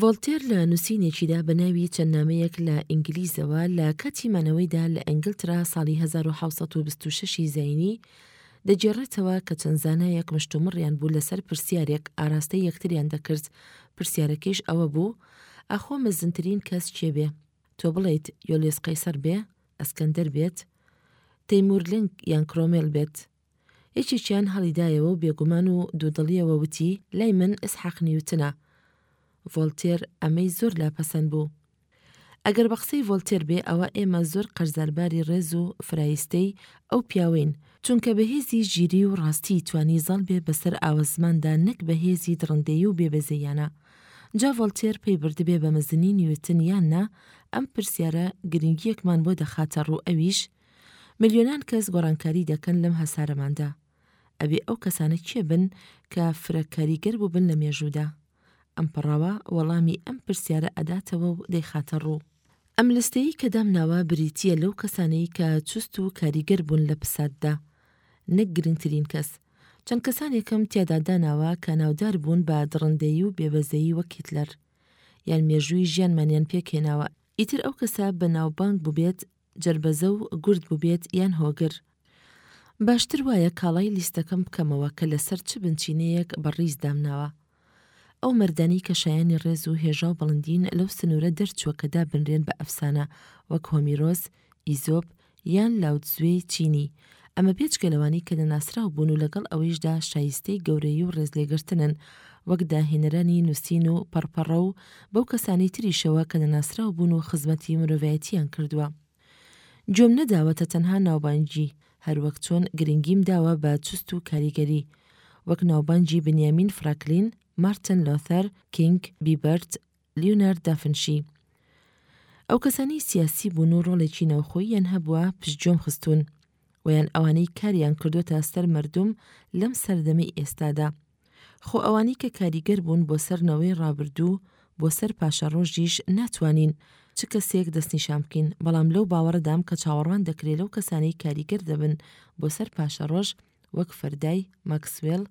ڤۆلتێر لە نووسینێکیدا بە ناوی چەند نامەیەک لە ئینگلیزەوە لە کاتی مانەوەیدا لە ئەنگلترا ساڵی 1926 ی زینی دەگێڕێتەوە کە چەند زانایەک مشتومڕیان بوو لەسەر پرسیارێک ئاراستەی یەکتریان دەکرد پرسیارەکەیش ئەوە بوو ئاخۆ مەزنترین کەس کێ بێ تۆ بڵیت یۆلیس قەیسەر بێ ئەسکەندەر بێت تەیمورلنگ یان کرۆمێل بێت یەکێکیان هەڵیدایەوە و بێگومان و دوودڵیەوە وتی، لای من ئیسحاق نیوتنە. ڤۆلتێر ئەمەی زۆر لا پەسەند بوو. ئەگەر بە قسەی ڤۆلتێر بێ ئەوا ئێمە زۆر قەرزارباری ڕێز و فرایستەی ئەو پیاوەین، چونکە بە هێزی ژیری و ڕاستی توانی زاڵ بێ بەسەر ئاوە زماندا نەک بە هێزی دڕندەیی و بێ بەزەییانە. جا ڤۆلتێر پەی بردبێ بە مەزنی نیوتن یان نا، ئەم پرسیارە گرنگییەکمان بۆ دەخاتە ڕوو ئەویش، ملیۆنان کەس گۆڕانکاری دەکەن لەم هەسارەماندا، ئەبێ ئەو کەسانە کێ بن کە فرە کاریگەر بووبن لە مێژوودا؟ ئەم پەڕاوە وەڵامی ئەم پرسیارە ئەداتەوە و دەیخاتە ڕوو. ئەم لیستەی کە دامناوە بریتییە لەو کەسانەی کە چوست و کاریگەر بوون لە پساتدا، نەک گرنگترین کەس. چەند کەسانێکم تیادا داناوە کە ناودار بوون بە دڕندەیی و بێبەزەیی وەک هیتلەر. یان مێژووی ژیانمانیان پێکهێناوە، ئیتر ئەو کەسە بەناوبانگ بووبێت، جەربەزە و گورت بوبێت یان هۆگر. باشتر وایە کاڵای لیستەکەم بکەمەوە کە لەسەر چ بنچینەیەک بە ڕیز دامناوە. ئەو مەردانەی کە شایانی ڕێز و هێژا و بڵندین لەو سنوورە دەرچووە کە دابنرێن بە ئەفسانە وەک هۆمیرۆس، ئیزۆپ یان لاوتزوێی چینی، ئەمە بێجگە لەوانەی کە نەناسراو بوون و لەگەڵ ئەوەیشدا شایستەی گەورەیی و ڕێزلێگرتنن وەک داهێنەرانی نووسین و پەڕپەڕە و بەو کەسانەی تریشەوە کە نەناسراو بوون و خزمەتی مرۆڤایەتییان کردووە. گوێم نەداوەتە تەنها ناوبانگی، هەروەک چۆن گرنگیم داوە بە چوست و کاریگەری، وەک ناوبانگی بنیامین فراکلین، مارتن لۆثەر کینگ، بیبەرت، لیونارد دافنشی ئەو کەسانەی سیاسی بوون و ڕۆڵێکی ناوخۆییان هەبووە پشتگوێم خستون ویان ئەوانەی کاریان کردو تا سەر مردم لەم سەردەمی ئێستادا خۆ ئەوانەی کە کاریگەر بوون بۆ سەر نەوەی ڕابردوو بۆ سەر پاشە ڕۆژیش ناتوانین چ کەسێک دەستنیشان بکەین بەڵام لەو باوەڕدام کە چاوەڕوان دەکرێت لەو کەسانەی کاریگەر دەبن بۆ سەر پاشە ڕۆژ وەک فەردای، ماکسوێل،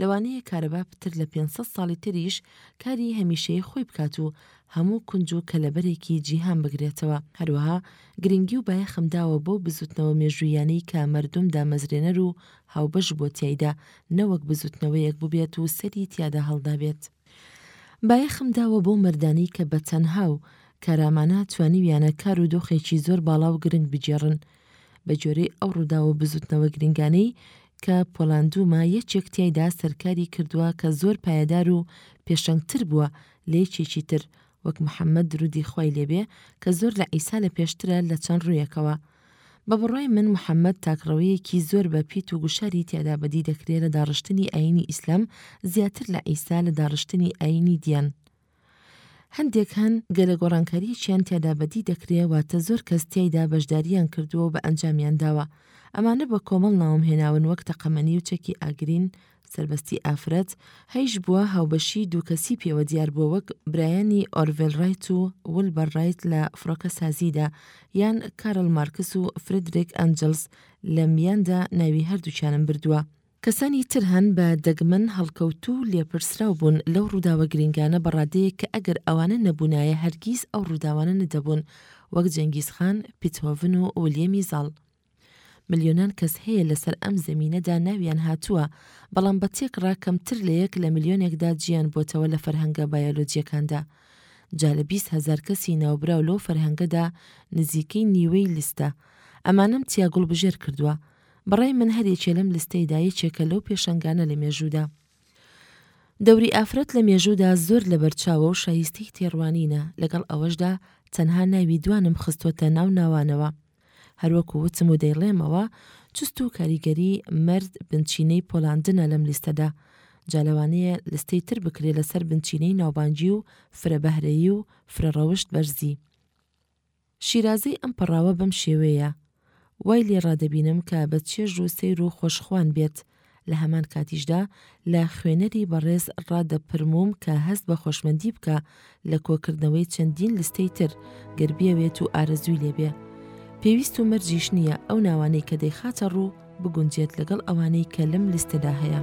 لەوانەیە کارەبا پتر لە پێنج سەد ساڵی تریش کاری هەمیشەیی خۆی بکات و هەموو کونج و کەلەبەرێکی جیهان بگرێتەوە. هەروەها گرنگی و بایەخم داوە بەو بزوتنەوە مێژووییانەی کە مەردوم دامەزرێنەر و هاوبەش بووە تیایدا، نەوەک بزوتنەوەیەک بوبێت و سەری تیادا هەڵدابێت. بایەخم داوە بەو مەردانەی کە بە تەنها و کارامانە توانیویانە کار و دۆخێکی زۆر باڵا و گرنگ بگێڕن. بە گوێرەی ئەو ڕوودا و بزووتنەوە گرنگانەی کە پۆلاندوما یەکێک تیایدا سەرکاری کردووە کە زۆر پایەدار و پێشەنگتر بووە لە یەکێکی تر، وەک محمد درودی خوای لێ بێ کە زۆر لە عیسا لە پێشترە لە چەند ڕویەکەوە. بە بڕوای من محمد تاکڕەویەکی زۆر بە پیت و گوشاری تیادا بەدی دەکرێ لە داڕشتنی ئاینی ئیسلام زیاتر لە عیسا لە داڕشتنی ئاینی دیان هەندێک هەن گەلە گۆڕانکاریەکیان تیادا بەدی دەکرێ واتە زۆر کەس تیایدا بەشداریان کردووە و بە ئەنجامیان داوە ئەمانە بە کۆمەڵ ناوم هێناون وەک تەقەمەنی و چەکی ئاگرین سەربەستی ئافرەت، هەیش بووە هاوبەشیی دوو کەسی پێوە دیار بووە وەک برایانی ئۆرڤێل ڕایت و ویلبەر ڕایت لە فڕۆکەسازییدا، یان کارل مارکس و فریدریک ئەنجلز، لە میاندا ناوی هەردووکیانم بردووە. کەسانی تر هەن بە دەگمەن هەڵکەوتوو و لێپرسراو بوون لەو ڕووداوە گرینگانە بە ڕادەیەک کە ئەگەر ئەوانە نەبوونایە هەرگیز ئەو ڕووداوانە نەدەبوون، وەک جەنگیز خان، پیتهۆڤن و ولیەمی زاڵ. ملیۆنان کەس هەیە لەسەر ئەم زەمینەدا ناویان هاتووە، بەڵام بە تێکڕا کەمتر لە یەک لە ملیۆنێکدا جییان بۆتەوە لە فەرهەنگە بایۆلۆجییەکاندا. جا لە بیست هەزار کەسی ناوبراو لەو فەرهەنگەدا نزیکەی نیوەی لستە. ئەمانەم تیا گوڵبژێر کردووە. بە ڕای من هەر یەکێ لەم لستەیدا یەکێکە لەو پێشەنگانە لە مێژوودا. دەوری ئافرەت لە مێژوودا زۆر لەبەرچاوە و شایستەی تێڕوانینە، لەگەڵ ئەوەشدا تەنها ناوی دوانم خستووەتە ناو ناوانەوە. هەروەکو وتم و دەیڵێمەوە چست و کاریگەری مەرد بنچینەی پۆلاندنە لەم لیستەدا، جا لەوانەیە لستەی تر بکرێ لەسەر بنچینەی ناوبانگی و فرە بەهرەیی و فرە ڕەوشت بەرزی. شیرازەی ئەم پەڕاوە بەم شێوەیە، وای لێ ڕادەبینم کە بە چێژ و سەیر و خۆشخوان بێت، لە هەمان کاتیشدا لە خوێنەری بەڕێز ڕادەپرمووم کە هەست بە خۆشمەندی بکا لە کۆکردنەوەی چەندین لستەی تر گەر بیەوێت و ئارەزووی لێبێ پێویست و مەرجیش نییە ئەو ناوانەی کە دەیخاتە ڕوو بگونجێت لەگەڵ ئەوانەی کە لەم لستەدا هەیە.